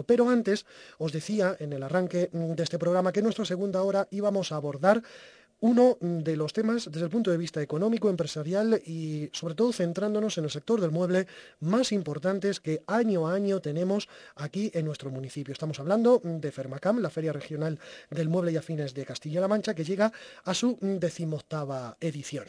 Pero antes os decía en el arranque mm, de este programa que en nuestra segunda hora íbamos a abordar uno de los temas desde el punto de vista económico, empresarial y sobre todo centrándonos en el sector del mueble más importantes que año a año tenemos aquí en nuestro municipio. Estamos hablando de Fermacam, la Feria Regional del Mueble y Afines de Castilla-La Mancha, que llega a su decimoctava edición.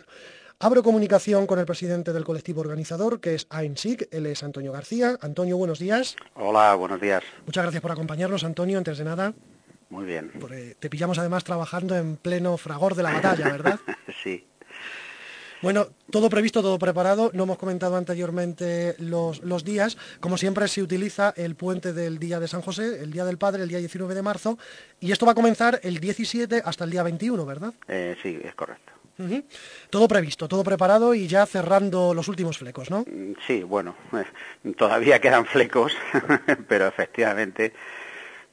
Abro comunicación con el presidente del colectivo organizador, que es AINSIC, él es Antonio García. Antonio, buenos días. Hola, buenos días. Muchas gracias por acompañarnos, Antonio, antes de nada. Muy bien. te pillamos además trabajando en pleno fragor de la batalla, ¿verdad? sí. Bueno, todo previsto, todo preparado. No hemos comentado anteriormente los, los, días. Como siempre se utiliza el puente del Día de San José, el Día del Padre, el día 19 de marzo. Y esto va a comenzar el 17 hasta el día 21, ¿verdad? Eh, sí, es correcto. Todo previsto, todo preparado y ya cerrando los últimos flecos, ¿no? Mm, sí, bueno, eh, todavía quedan flecos, pero efectivamente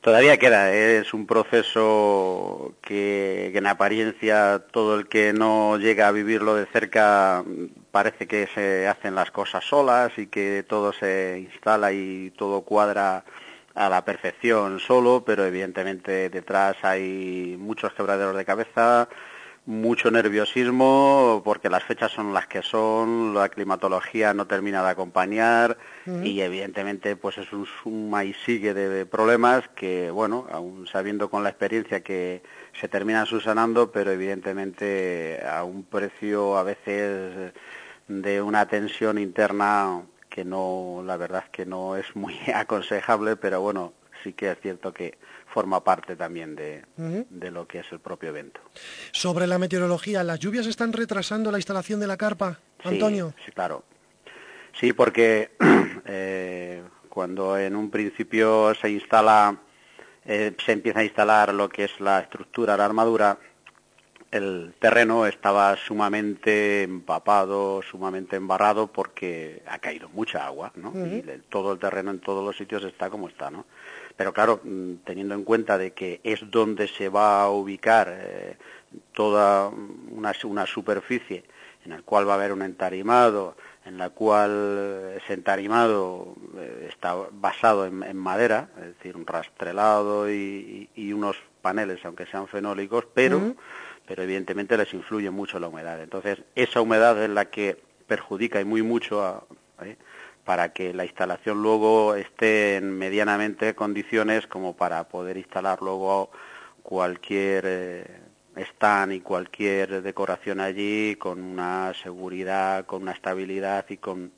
todavía queda. Es un proceso que, en apariencia todo el que no llega a vivirlo de cerca parece que se hacen las cosas solas y que todo se instala y todo cuadra a la perfección solo, pero evidentemente detrás hay muchos quebraderos de cabeza, mucho nerviosismo porque las fechas son las que son, la climatología no termina de acompañar y evidentemente pues es un suma y sigue de problemas que bueno, aún sabiendo con la experiencia que se terminan subsanando, pero evidentemente a un precio a veces de una tensión interna que no, la verdad que no es muy aconsejable, pero bueno, sí que es cierto que forma parte también de, lo que es el propio evento. Sobre la meteorología, ¿las lluvias están retrasando la instalación de la carpa, Antonio? Sí, claro. Sí, porque eh, cuando en un principio se instala, eh, se empieza a instalar lo que es la estructura, la armadura, el terreno estaba sumamente empapado, sumamente embarrado porque ha caído mucha agua, ¿no? Y todo el terreno en todos los sitios está como está, ¿no? Pero claro, mm, teniendo en cuenta de que es donde se va a ubicar eh, toda una, una, superficie en la cual va a haber un entarimado, en la cual ese entarimado eh, está basado en, madera, es decir, un rastrelado y, unos paneles, aunque sean fenólicos, pero, pero evidentemente les influye mucho la humedad. Entonces, esa humedad es la que perjudica y muy mucho a, ¿eh? Para que la instalación luego esté en medianamente condiciones como para poder instalar luego cualquier eh, stand y cualquier decoración allí con una seguridad, con una estabilidad y con,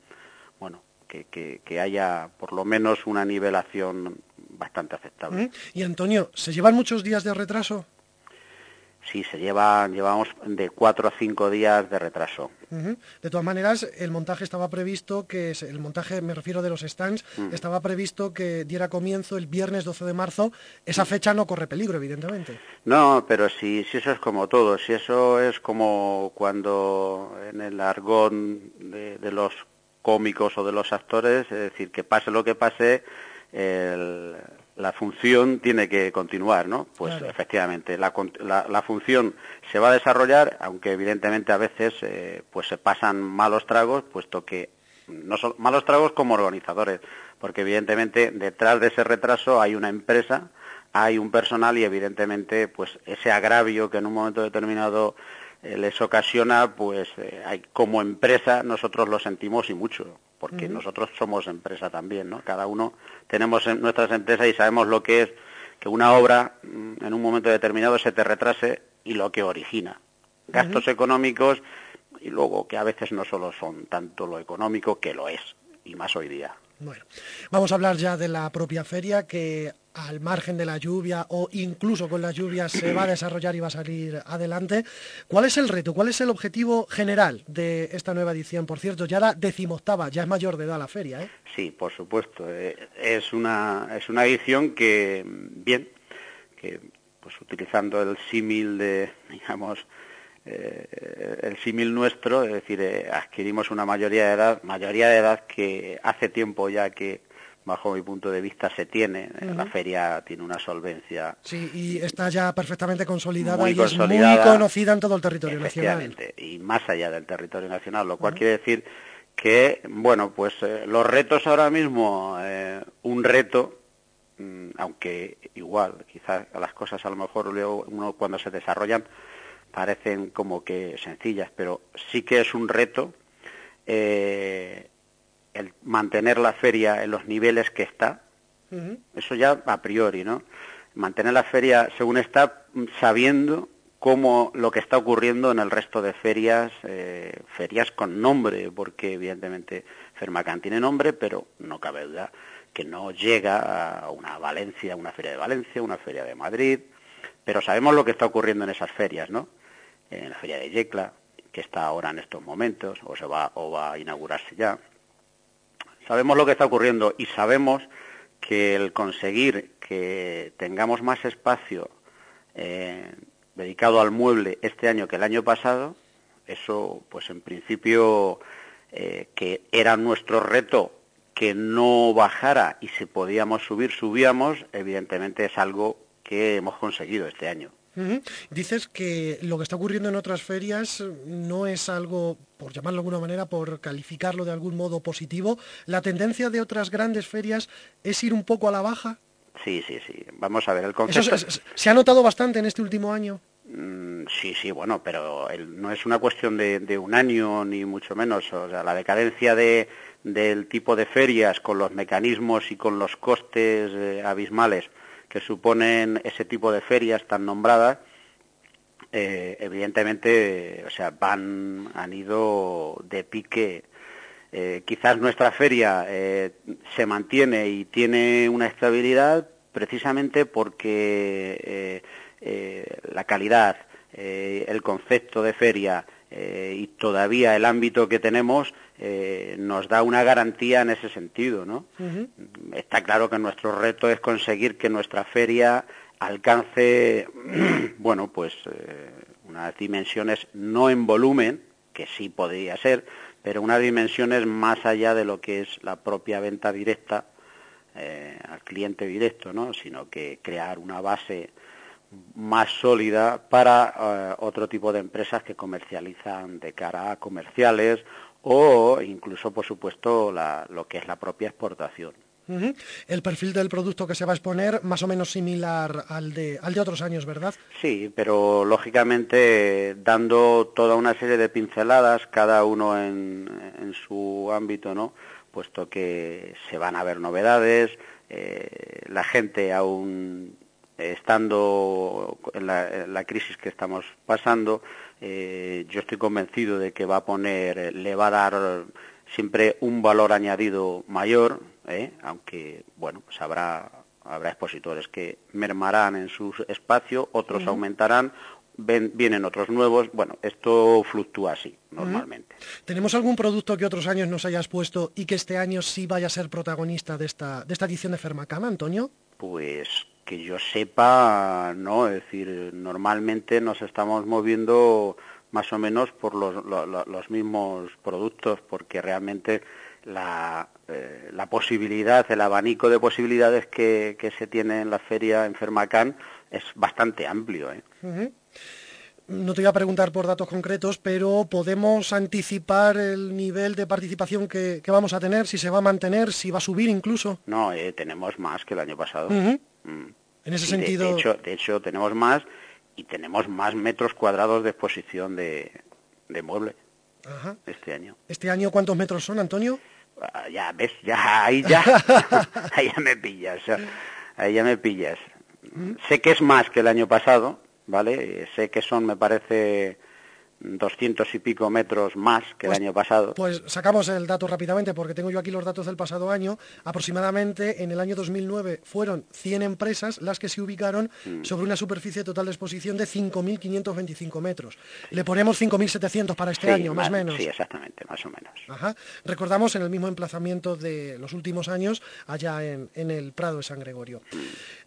bueno, que, que, haya por lo menos una nivelación bastante aceptable. Y Antonio, ¿se llevan muchos días de retraso? Sí, se lleva, llevamos de cuatro a cinco días de retraso. De todas maneras, el montaje estaba previsto que, el montaje, me refiero de los stands, mm. estaba previsto que diera comienzo el viernes 12 de marzo. Esa fecha no corre peligro, evidentemente. No, pero si, si eso es como todo, si eso es como cuando en el argón de, de los cómicos o de los actores, es decir, que pase lo que pase, el, la función tiene que continuar, ¿no? Pues efectivamente, la, la, función se va a desarrollar, aunque evidentemente a veces eh, pues se pasan malos tragos, puesto que no son malos tragos como organizadores, porque evidentemente detrás de ese retraso hay una empresa, hay un personal y evidentemente pues ese agravio que en un momento determinado eh, les ocasiona, pues eh, hay, como empresa nosotros lo sentimos y mucho porque nosotros somos empresa también, ¿no? Cada uno tenemos nuestras empresas y sabemos lo que es que una obra mm, en un momento determinado se te retrase y lo que origina. Gastos económicos y luego que a veces no solo son tanto lo económico que lo es, y más hoy día. Bueno, vamos a hablar ya de la propia feria que al margen de la lluvia o incluso con la lluvia se va a desarrollar y va a salir adelante. ¿Cuál es el reto? ¿Cuál es el objetivo general de esta nueva edición? Por cierto, ya la decimoctava, ya es mayor de edad la feria, ¿eh? Sí, por supuesto. Eh, es una, es una edición que, bien, que pues utilizando el símil de, digamos, eh, el símil nuestro, es decir, eh, adquirimos una mayoría de edad, mayoría de edad que hace tiempo ya que bajo mi punto de vista se tiene. La feria tiene una solvencia. Sí, y está ya perfectamente consolidada y es muy conocida en todo el territorio nacional. Y más allá del territorio nacional, lo cual quiere decir que, bueno, pues eh, los retos ahora mismo, un reto mm, aunque igual, quizás las cosas a lo mejor luego uno cuando se desarrollan parecen como que sencillas, pero sí que es un reto eh, el mantener la feria en los niveles que está, eso ya a priori, ¿no? Mantener la feria según está, sabiendo cómo lo que está ocurriendo en el resto de ferias, eh, ferias con nombre, porque evidentemente Fermacán tiene nombre, pero no cabe duda que no llega a una Valencia, una feria de Valencia, una feria de Madrid, pero sabemos lo que está ocurriendo en esas ferias, ¿no? En la feria de Yecla, que está ahora en estos momentos, o se va, o va a inaugurarse ya. Sabemos lo que está ocurriendo y sabemos que el conseguir que tengamos más espacio eh, dedicado al mueble este año que el año pasado, eso pues en principio eh, que era nuestro reto que no bajara y si podíamos subir, subíamos, evidentemente es algo que hemos conseguido este año. Dices que lo que está ocurriendo en otras ferias no es algo, por llamarlo de alguna manera, por calificarlo de algún modo positivo. ¿La tendencia de otras grandes ferias es ir un poco a la baja? Sí, sí, sí. Vamos a ver, el concepto... ¿Se ha notado bastante en este último año? Mm, sí, sí, bueno, pero no es una cuestión de, un año ni mucho menos. O sea, la decadencia de, del tipo de ferias con los mecanismos y con los costes eh, abismales que suponen ese tipo de ferias tan nombradas, eh, evidentemente, o sea, van, han ido de pique. Eh, quizás nuestra feria eh, se mantiene y tiene una estabilidad precisamente porque la calidad, el concepto de feria y todavía el ámbito que tenemos eh, nos da una garantía en ese sentido, ¿no? Está claro que nuestro reto es conseguir que nuestra feria alcance, bueno, pues eh, unas dimensiones no en volumen, que sí podría ser, pero unas dimensiones más allá de lo que es la propia venta directa eh, al cliente directo, ¿no? Sino que crear una base más sólida para otro tipo de empresas que comercializan de cara a comerciales o incluso, por supuesto, lo que es la propia exportación. El perfil del producto que se va a exponer más o menos similar al de, al de otros años, ¿verdad? Sí, pero lógicamente dando toda una serie de pinceladas, cada uno en, en su ámbito, ¿no? Puesto que se van a ver novedades, eh, la gente aún estando en la, crisis que estamos pasando, eh, yo estoy convencido de que va a poner, le va a dar siempre un valor añadido mayor, ¿eh? aunque bueno, pues habrá, habrá expositores que mermarán en su espacio, otros aumentarán, vienen otros nuevos. Bueno, esto fluctúa así, normalmente. ¿Tenemos algún producto que otros años nos hayas puesto y que este año sí vaya a ser protagonista de esta, de esta edición de Fermacama, Antonio? Pues que yo sepa, no, es decir, normalmente nos estamos moviendo más o menos por los, los, mismos productos, porque realmente la, eh, la, posibilidad, el abanico de posibilidades que, que, se tiene en la feria en Fermacán es bastante amplio. ¿eh? No te voy a preguntar por datos concretos, pero ¿podemos anticipar el nivel de participación que, vamos a tener? ¿Si se va a mantener? ¿Si va a subir incluso? No, eh, tenemos más que el año pasado. Mm. En ese sentido... De, hecho, de hecho, tenemos más y tenemos más metros cuadrados de exposición de, de mueble este año. ¿Este año cuántos metros son, Antonio? Ah, ya, ves, ya, ahí ya, ahí ya me pillas, ahí ya me pillas. Mm. Sé que es más que el año pasado, ¿vale? Sé que son, me parece, 200 y pico metros más que el pues, año pasado. Pues sacamos el dato rápidamente porque tengo yo aquí los datos del pasado año. Aproximadamente en el año 2009 fueron 100 empresas las que se ubicaron mm. sobre una superficie total de exposición de 5.525 metros. Le ponemos 5.700 para este año, más o menos. Sí, exactamente, más o menos. Ajá. Recordamos en el mismo emplazamiento de los últimos años allá en, el Prado de San Gregorio. Mm.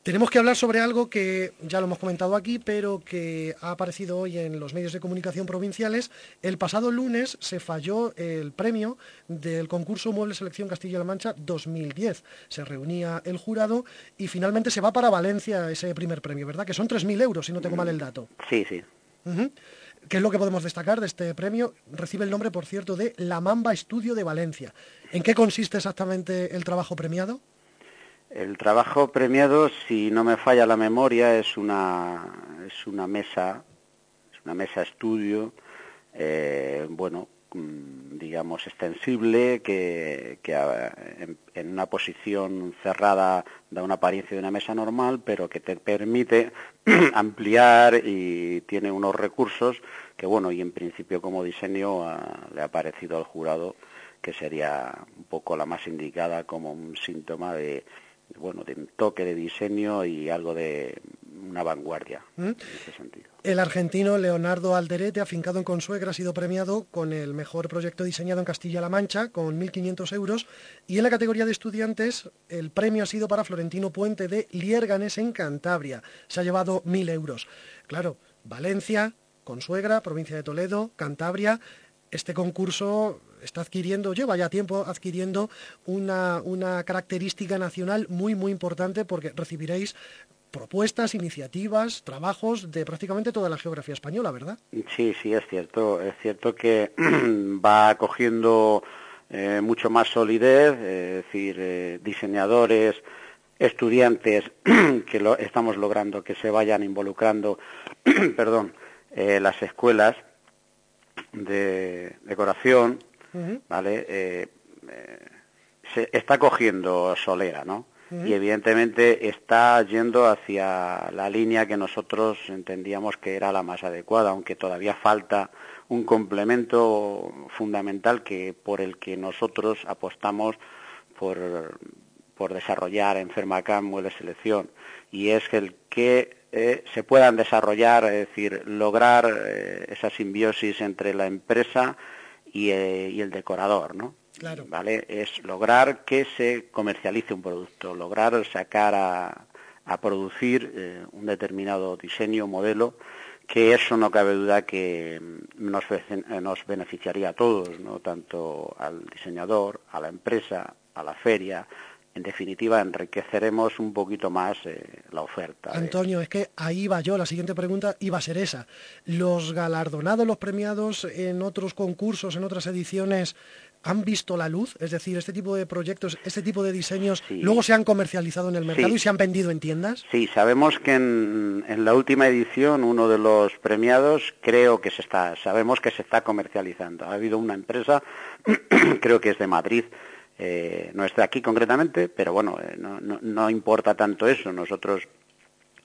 Tenemos que hablar sobre algo que ya lo hemos comentado aquí, pero que ha aparecido hoy en los medios de comunicación provinciales. El pasado lunes se falló el premio del concurso Mueble Selección Castilla-La Mancha 2010. Se reunía el jurado y finalmente se va para Valencia ese primer premio, ¿verdad? Que son 3.000 euros, si no tengo mal el dato. Sí, sí. ¿Qué es lo que podemos destacar de este premio? Recibe el nombre, por cierto, de La Mamba Estudio de Valencia. ¿En qué consiste exactamente el trabajo premiado? El trabajo premiado, si no me falla la memoria, es una, es una mesa, es una mesa estudio, eh, bueno, mm, digamos, extensible, que, en, una posición cerrada da una apariencia de una mesa normal, pero que te permite ampliar y tiene unos recursos que, bueno, y en principio como diseño ah, le ha parecido al jurado que sería un poco la más indicada como un síntoma de, bueno, de un toque de diseño y algo de una vanguardia ¿Mm? en ese sentido. El argentino Leonardo Alderete, afincado en Consuegra, ha sido premiado con el mejor proyecto diseñado en Castilla-La Mancha, con 1.500 euros. Y en la categoría de estudiantes, el premio ha sido para Florentino Puente de Liérganes, en Cantabria. Se ha llevado 1.000 euros. Claro, Valencia, Consuegra, provincia de Toledo, Cantabria. Este concurso está adquiriendo, lleva ya tiempo adquiriendo una, una característica nacional muy, muy importante porque recibiréis propuestas, iniciativas, trabajos de prácticamente toda la geografía española, ¿verdad? Sí, sí, es cierto. Es cierto que va cogiendo eh, mucho más solidez, es decir, eh, diseñadores, estudiantes que lo, estamos logrando que se vayan involucrando, perdón, eh, las escuelas de decoración, ¿vale? se está cogiendo solera, ¿no? y evidentemente está yendo hacia la línea que nosotros entendíamos que era la más adecuada, aunque todavía falta un complemento fundamental que por el que nosotros apostamos por, por desarrollar en Fermacam muebles selección y es el que eh, se puedan desarrollar, es decir, lograr eh, esa simbiosis entre la empresa y, eh, y el decorador, ¿no? ¿Vale? Es lograr que se comercialice un producto, lograr sacar a, producir eh, un determinado diseño, modelo, que eso no cabe duda que nos, nos beneficiaría a todos, ¿no? tanto al diseñador, a la empresa, a la feria, en definitiva, enriqueceremos un poquito más eh, la oferta. Antonio, es que ahí va yo, la siguiente pregunta iba a ser esa. ¿Los galardonados, los premiados en otros concursos, en otras ediciones, han visto la luz? Es decir, este tipo de proyectos, este tipo de diseños, luego se han comercializado en el mercado y se han vendido en tiendas. Sí, sabemos que en, la última edición uno de los premiados creo que se está, sabemos que se está comercializando. Ha habido una empresa, creo que es de Madrid, eh, no está aquí concretamente, pero bueno, eh, no, no importa tanto eso. Nosotros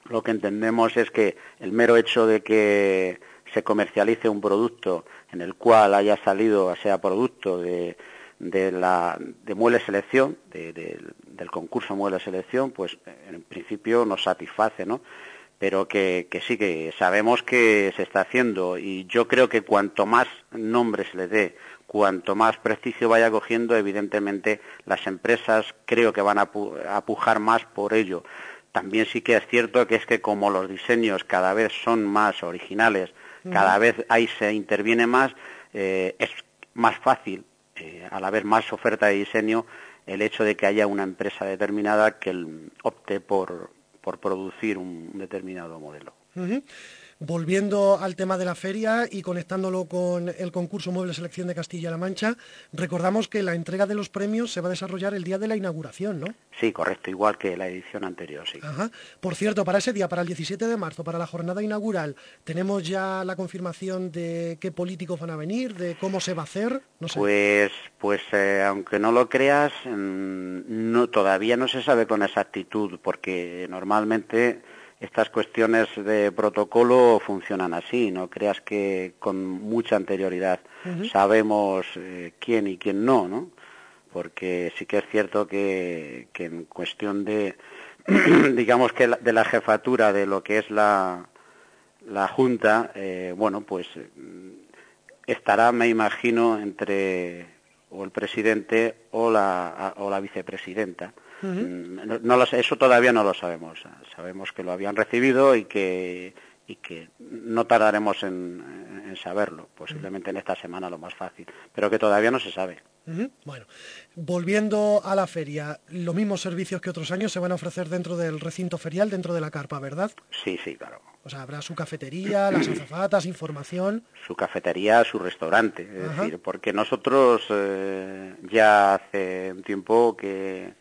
lo que entendemos es que el mero hecho de que se comercialice un producto en el cual haya salido, sea producto de, de la de mueble selección, del concurso mueble selección, pues en principio nos satisface, ¿no? Pero que, que sí que sabemos que se está haciendo y yo creo que cuanto más nombre se le dé, cuanto más prestigio vaya cogiendo, evidentemente las empresas creo que van a, a pujar más por ello. También sí que es cierto que es que como los diseños cada vez son más originales, cada vez ahí se interviene más, eh, es más fácil, eh, al haber más oferta de diseño, el hecho de que haya una empresa determinada que opte por, por producir un determinado modelo. Volviendo al tema de la feria y conectándolo con el concurso Mueble Selección de Castilla-La Mancha, recordamos que la entrega de los premios se va a desarrollar el día de la inauguración, ¿no? Sí, correcto, igual que la edición anterior, sí. Ajá. Por cierto, para ese día, para el 17 de marzo, para la jornada inaugural, ¿tenemos ya la confirmación de qué políticos van a venir, de cómo se va a hacer? No sé. Pues, pues eh, aunque no lo creas, mm, no, todavía no se sabe con exactitud, porque normalmente estas cuestiones de protocolo funcionan así, no creas que con mucha anterioridad sabemos eh, quién y quién no, ¿no? Porque sí que es cierto que, en cuestión de, digamos que de la jefatura de lo que es la, la Junta, eh, bueno, pues estará, me imagino, entre o el presidente o la, o la vicepresidenta. Mm, no, eso todavía no lo sabemos. Sabemos que lo habían recibido y que, y que no tardaremos en, saberlo, posiblemente en esta semana lo más fácil, pero que todavía no se sabe. Bueno, volviendo a la feria, los mismos servicios que otros años se van a ofrecer dentro del recinto ferial, dentro de la carpa, ¿verdad? Sí, sí, claro. O sea, habrá su cafetería, las azafatas, información. Su cafetería, su restaurante, es decir, porque nosotros eh, ya hace un tiempo que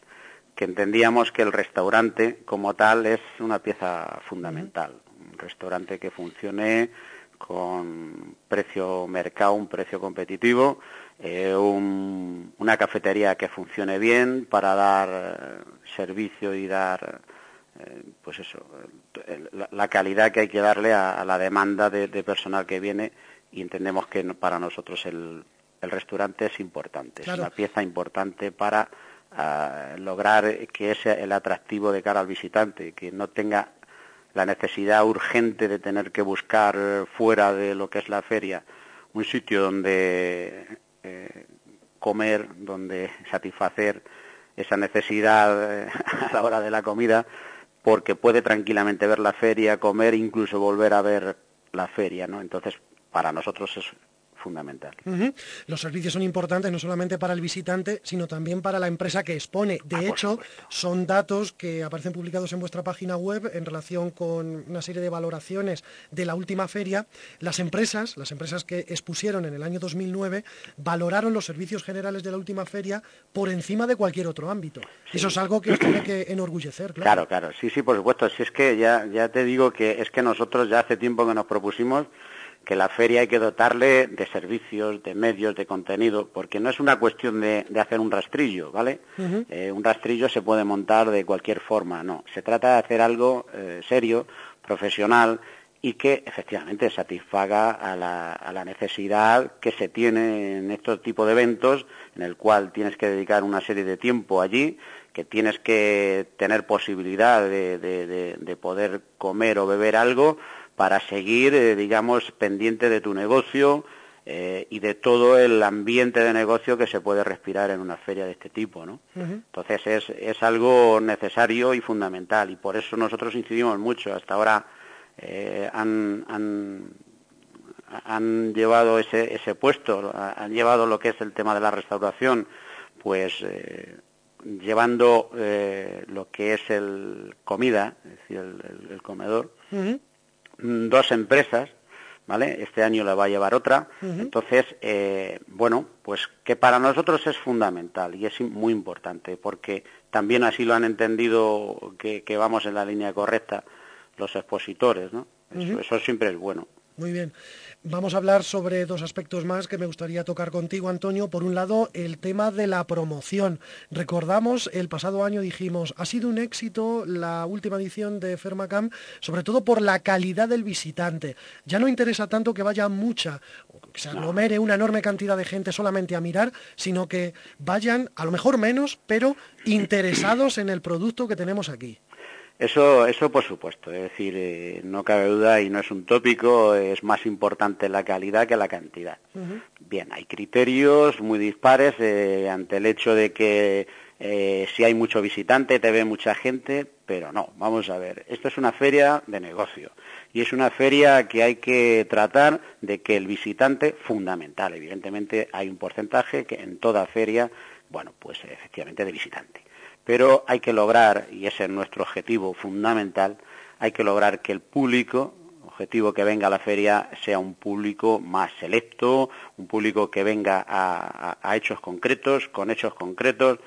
que entendíamos que el restaurante como tal es una pieza fundamental. Un restaurante que funcione con precio mercado, un precio competitivo, eh, una cafetería que funcione bien para dar eh, servicio y dar eh, pues eso la, calidad que hay que darle a, la demanda de, personal que viene y entendemos que para nosotros el, restaurante es importante, es una pieza importante para ah, lograr que sea el atractivo de cara al visitante, que no tenga la necesidad urgente de tener que buscar fuera de lo que es la feria un sitio donde eh, comer, donde satisfacer esa necesidad eh, a la hora de la comida, porque puede tranquilamente ver la feria, comer, incluso volver a ver la feria, ¿no? Entonces, para nosotros es fundamental. Los servicios son importantes no solamente para el visitante, sino también para la empresa que expone. De ah, hecho, son datos que aparecen publicados en vuestra página web en relación con una serie de valoraciones de la última feria. Las empresas, las empresas que expusieron en el año 2009, valoraron los servicios generales de la última feria por encima de cualquier otro ámbito. Eso es algo que os tiene que enorgullecer, claro. Claro, claro. Sí, sí, por supuesto. Si es que ya, ya te digo que es que nosotros ya hace tiempo que nos propusimos que la feria hay que dotarle de servicios, de medios, de contenido, porque no es una cuestión de, hacer un rastrillo, ¿vale? Eh, un rastrillo se puede montar de cualquier forma, no. Se trata de hacer algo eh, serio, profesional y que efectivamente satisfaga a la, a la, necesidad que se tiene en estos tipos de eventos, en el cual tienes que dedicar una serie de tiempo allí, que tienes que tener posibilidad de, de poder comer o beber algo para seguir, eh, digamos, pendiente de tu negocio eh, y de todo el ambiente de negocio que se puede respirar en una feria de este tipo, ¿no? Entonces es, es algo necesario y fundamental y por eso nosotros incidimos mucho. Hasta ahora eh, han, han, llevado ese, ese puesto, han llevado lo que es el tema de la restauración, pues llevando lo que es el comida, es decir, el, comedor, dos empresas, ¿vale? Este año la va a llevar otra. Entonces, eh, bueno, pues que para nosotros es fundamental y es muy importante porque también así lo han entendido que, vamos en la línea correcta los expositores, ¿no? eso siempre es bueno. Muy bien. Vamos a hablar sobre dos aspectos más que me gustaría tocar contigo, Antonio. Por un lado, el tema de la promoción. Recordamos, el pasado año dijimos, ha sido un éxito la última edición de Fermacam, sobre todo por la calidad del visitante. Ya no interesa tanto que vaya mucha, que se aglomere una enorme cantidad de gente solamente a mirar, sino que vayan, a lo mejor menos, pero interesados en el producto que tenemos aquí. Eso, eso por supuesto, es decir, eh, no cabe duda y no es un tópico, es más importante la calidad que la cantidad. Bien, hay criterios muy dispares eh, ante el hecho de que eh, si hay mucho visitante te ve mucha gente, pero no, vamos a ver, esto es una feria de negocio y es una feria que hay que tratar de que el visitante, fundamental, evidentemente hay un porcentaje que en toda feria, bueno, pues efectivamente de visitante pero hay que lograr, y ese es nuestro objetivo fundamental, hay que lograr que el público, objetivo que venga a la feria, sea un público más selecto, un público que venga a, hechos concretos, con hechos concretos,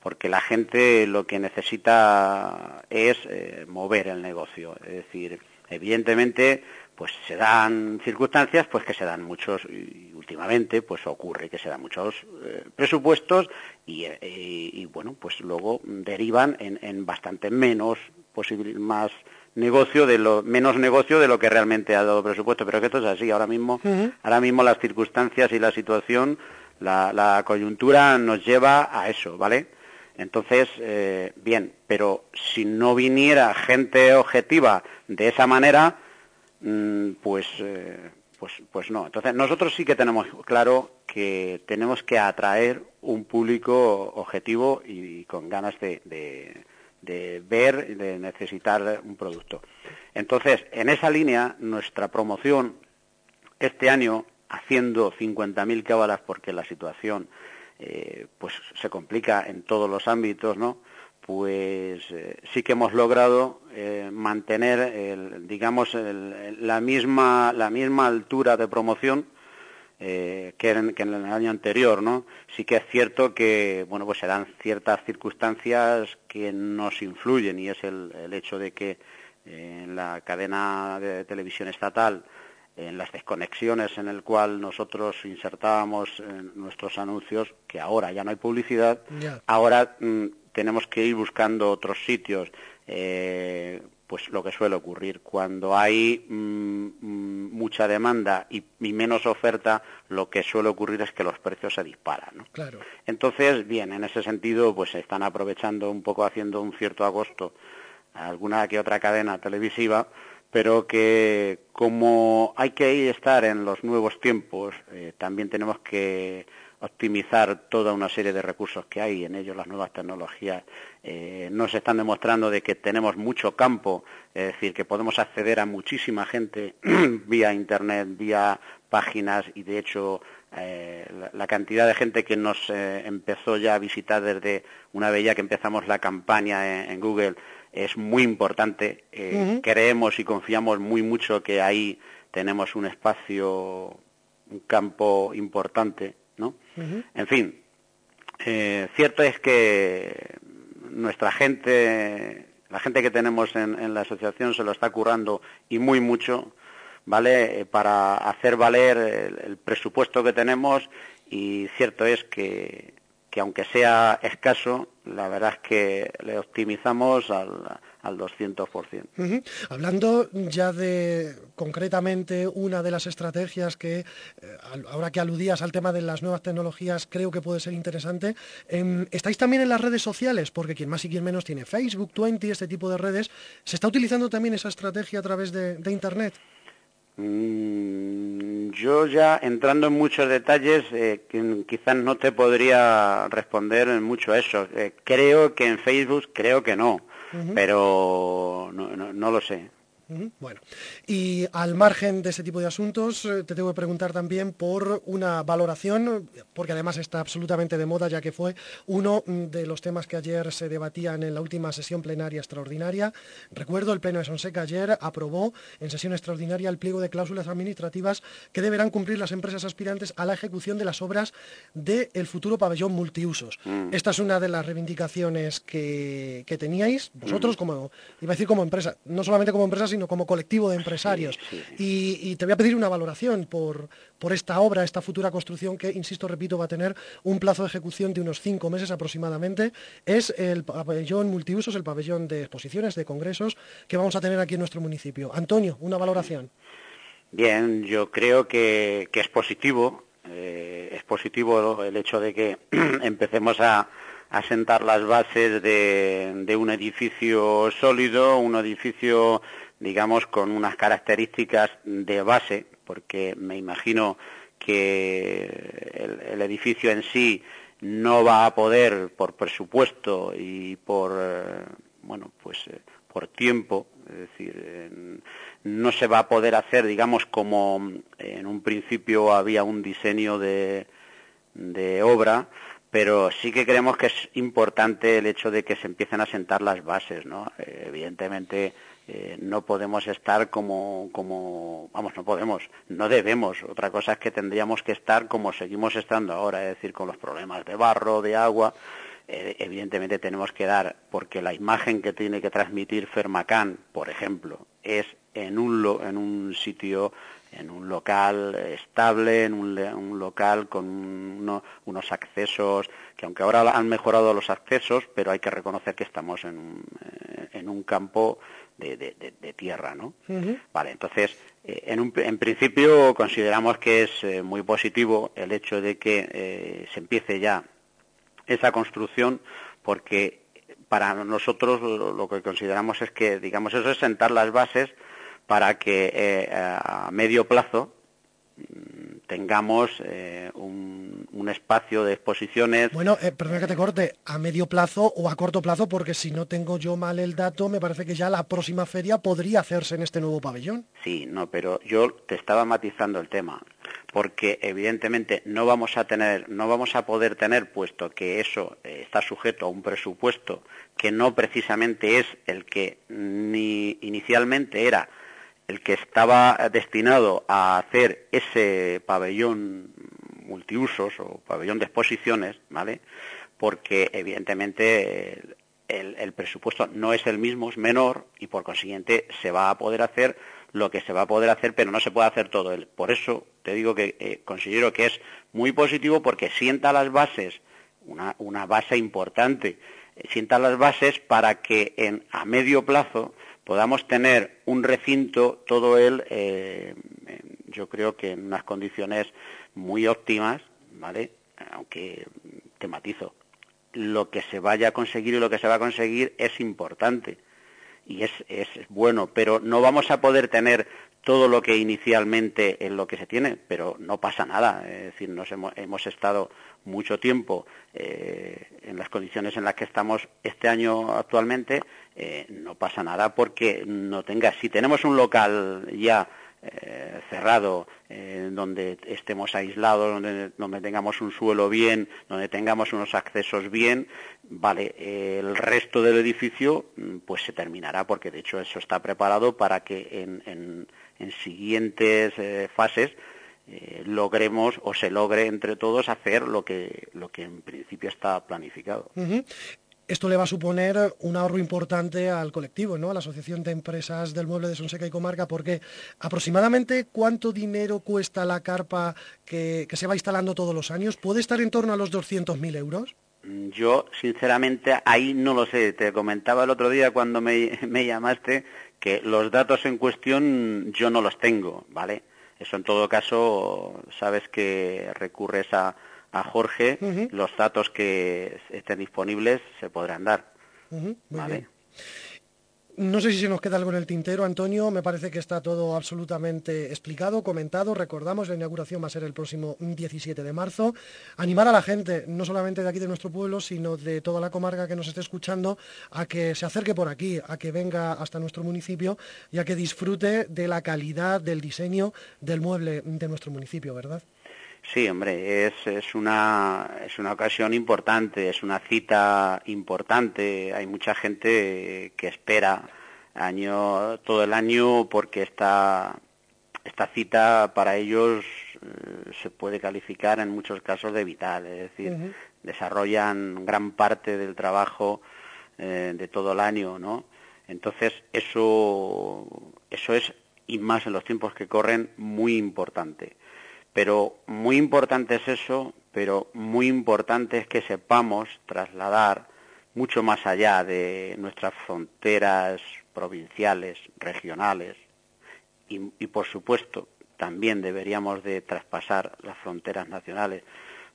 porque la gente lo que necesita es eh, mover el negocio. Es decir, evidentemente pues se dan circunstancias pues que se dan muchos y últimamente pues ocurre que se dan muchos eh, presupuestos eh, y, bueno pues luego derivan en, bastante menos posible más negocio de lo menos negocio de lo que realmente ha dado presupuesto. Pero que esto es así. Ahora mismo ahora mismo las circunstancias y la situación la, coyuntura nos lleva a eso vale entonces eh, bien pero si no viniera gente objetiva de esa manera pues, eh, pues, pues no. Entonces, nosotros sí que tenemos claro que tenemos que atraer un público objetivo y, con ganas de, de, de ver, de necesitar un producto. Entonces, en esa línea, nuestra promoción este año, haciendo 50.000 cábalas porque la situación eh, pues se complica en todos los ámbitos, ¿no? pues eh, sí que hemos logrado eh, mantener, digamos, la, misma, la misma altura de promoción eh, que, en, que, en, el año anterior, ¿no? Sí que es cierto que, bueno, pues se dan ciertas circunstancias que nos influyen y es el, el hecho de que eh, en la cadena de televisión estatal, en las desconexiones en el cual nosotros insertábamos nuestros anuncios, que ahora ya no hay publicidad, ahora mm, tenemos que ir buscando otros sitios. Eh, pues lo que suele ocurrir. Cuando hay mm, mm, mucha demanda y, y menos oferta, lo que suele ocurrir es que los precios se disparan. ¿no? Claro. Entonces, bien, en ese sentido, pues se están aprovechando un poco haciendo un cierto agosto alguna que otra cadena televisiva, pero que como hay que estar en los nuevos tiempos, eh, también tenemos que optimizar toda una serie de recursos que hay, en ellos las nuevas tecnologías eh, nos están demostrando de que tenemos mucho campo, es decir, que podemos acceder a muchísima gente vía Internet, vía páginas y de hecho eh, la, la, cantidad de gente que nos eh, empezó ya a visitar desde una vez ya que empezamos la campaña en, en Google es muy importante. Eh, uh -huh. Creemos y confiamos muy mucho que ahí tenemos un espacio, un campo importante, ¿no? Uh -huh. En fin, eh, cierto es que nuestra gente, la gente que tenemos en, en, la asociación se lo está currando y muy mucho, ¿vale? Eh, para hacer valer el, el presupuesto que tenemos y cierto es que que aunque sea escaso, la verdad es que le optimizamos al, al 200%. Uh -huh. Hablando ya de concretamente una de las estrategias que, eh, ahora que aludías al tema de las nuevas tecnologías, creo que puede ser interesante, eh, estáis también en las redes sociales, porque quien más y quien menos tiene Facebook, Twenty, este tipo de redes, ¿se está utilizando también esa estrategia a través de, de Internet? Mm, yo ya entrando en muchos detalles, eh, quizás no te podría responder en mucho a eso. Eh, creo que en Facebook, creo que no, uh -huh. pero no, no, no, lo sé. Bueno, y al margen de ese tipo de asuntos, eh, te tengo que preguntar también por una valoración, porque además está absolutamente de moda, ya que fue uno de los temas que ayer se debatían en la última sesión plenaria extraordinaria. Recuerdo, el Pleno de Sonseca ayer aprobó en sesión extraordinaria el pliego de cláusulas administrativas que deberán cumplir las empresas aspirantes a la ejecución de las obras del de futuro pabellón multiusos. Mm. Esta es una de las reivindicaciones que, que teníais vosotros, mm. como, iba a decir como empresa, no solamente como empresa, sino como colectivo de empresarios. Sí, sí. Y, y, te voy a pedir una valoración por, por esta obra, esta futura construcción que, insisto, repito, va a tener un plazo de ejecución de unos cinco meses aproximadamente. Es el pabellón multiusos, el pabellón de exposiciones, de congresos que vamos a tener aquí en nuestro municipio. Antonio, una valoración. Bien, yo creo que, que es positivo. Eh, es positivo el hecho de que empecemos a, a sentar las bases de, de, un edificio sólido, un edificio digamos, con unas características de base, porque me imagino que el, edificio en sí no va a poder, por presupuesto y por, eh, bueno, pues eh, por tiempo, es decir, no se va a poder hacer, digamos, como en un principio había un diseño de, de obra, pero sí que creemos que es importante el hecho de que se empiecen a sentar las bases, ¿no? Eh, evidentemente, eh, no podemos estar como, como, vamos, no podemos, no debemos. Otra cosa es que tendríamos que estar como seguimos estando ahora, es decir, con los problemas de barro, de agua. Eh, evidentemente tenemos que dar, porque la imagen que tiene que transmitir Fermacán, por ejemplo, es en un, en un sitio, en un local estable, en un, un local con uno, unos accesos, que aunque ahora han mejorado los accesos, pero hay que reconocer que estamos en un, eh, en un campo de, de, de, de tierra, ¿no? Uh -huh. Vale, entonces, eh, en, un, en principio consideramos que es eh, muy positivo el hecho de que eh, se empiece ya esa construcción, porque para nosotros lo, lo, que consideramos es que, digamos, eso es sentar las bases para que eh, a medio plazo tengamos eh, un, un, espacio de exposiciones. Bueno, eh, perdón que te corte, a medio plazo o a corto plazo, porque si no tengo yo mal el dato, me parece que ya la próxima feria podría hacerse en este nuevo pabellón. Sí, no, pero yo te estaba matizando el tema, porque evidentemente no vamos a tener, no vamos a poder tener, puesto que eso eh, está sujeto a un presupuesto que no precisamente es el que ni inicialmente era el que estaba destinado a hacer ese pabellón multiusos o pabellón de exposiciones, ¿vale? Porque evidentemente el, el, presupuesto no es el mismo, es menor y por consiguiente se va a poder hacer lo que se va a poder hacer, pero no se puede hacer todo. Por eso te digo que eh, considero que es muy positivo porque sienta las bases, una, una base importante, eh, sienta las bases para que en, a medio plazo podamos tener un recinto, todo él, eh, yo creo que en unas condiciones muy óptimas, ¿vale? Aunque tematizo, lo que se vaya a conseguir y lo que se va a conseguir es importante y es, es bueno, pero no vamos a poder tener todo lo que inicialmente en lo que se tiene, pero no pasa nada. Es decir, nos hemos, hemos estado mucho tiempo eh, en las condiciones en las que estamos este año actualmente, eh, no pasa nada porque no tenga. Si tenemos un local ya eh, cerrado, eh, donde estemos aislados, donde, tengamos un suelo bien, donde tengamos unos accesos bien, vale, el resto del edificio mm, pues se terminará, porque de hecho eso está preparado para que en, en, en siguientes fases eh, logremos o se logre entre todos hacer lo que, lo que en principio está planificado. Uh -huh esto le va a suponer un ahorro importante al colectivo, ¿no? a la Asociación de Empresas del Mueble de Sonseca y Comarca, porque aproximadamente cuánto dinero cuesta la carpa que, que se va instalando todos los años, ¿puede estar en torno a los 200.000 euros? Yo, sinceramente, ahí no lo sé. Te comentaba el otro día cuando me, me llamaste que los datos en cuestión yo no los tengo, ¿vale? Eso en todo caso, sabes que recurres a a Jorge, uh -huh. los datos que estén disponibles se podrán dar. Uh -huh. ¿vale? No sé si se nos queda algo en el tintero, Antonio. Me parece que está todo absolutamente explicado, comentado. Recordamos, la inauguración va a ser el próximo 17 de marzo. Animar a la gente, no solamente de aquí de nuestro pueblo, sino de toda la comarca que nos esté escuchando, a que se acerque por aquí, a que venga hasta nuestro municipio y a que disfrute de la calidad del diseño del mueble de nuestro municipio, ¿verdad? Sí, hombre, es, es, una, es una ocasión importante, es una cita importante. Hay mucha gente que espera año, todo el año porque esta, esta cita para ellos eh, se puede calificar en muchos casos de vital, es decir, uh -huh. desarrollan gran parte del trabajo eh, de todo el año, ¿no? Entonces, eso, eso es, y más en los tiempos que corren, muy importante. Pero muy importante es eso, pero muy importante es que sepamos trasladar mucho más allá de nuestras fronteras provinciales, regionales, y, por supuesto también deberíamos de traspasar las fronteras nacionales,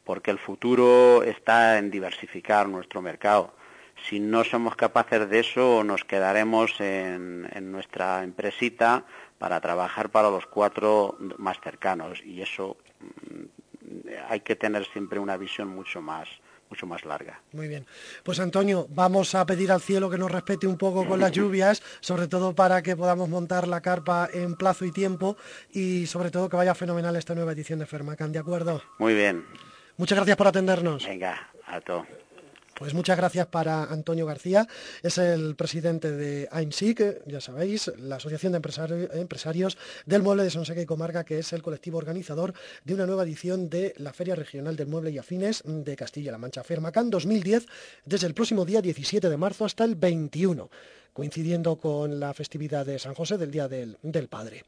porque el futuro está en diversificar nuestro mercado. Si no somos capaces de eso, nos quedaremos en nuestra empresita para trabajar para los cuatro más cercanos y eso mm, hay que tener siempre una visión mucho más mucho más larga. Muy bien. Pues Antonio, vamos a pedir al cielo que nos respete un poco con las lluvias, sobre todo para que podamos montar la carpa en plazo y tiempo y sobre todo que vaya fenomenal esta nueva edición de Fermacan, ¿de acuerdo? Muy bien. Muchas gracias por atendernos. Venga, a todo. Pues muchas gracias para Antonio García, es el presidente de AIMSIC, ya sabéis, la Asociación de Empresarios del Mueble de Sonseca y Comarca, que es el colectivo organizador de una nueva edición de la Feria Regional del Mueble y Afines de Castilla-La Mancha, Fermacan 2010, desde el próximo día 17 de marzo hasta el 21 coincidiendo con la festividad de San José del Día del, del Padre.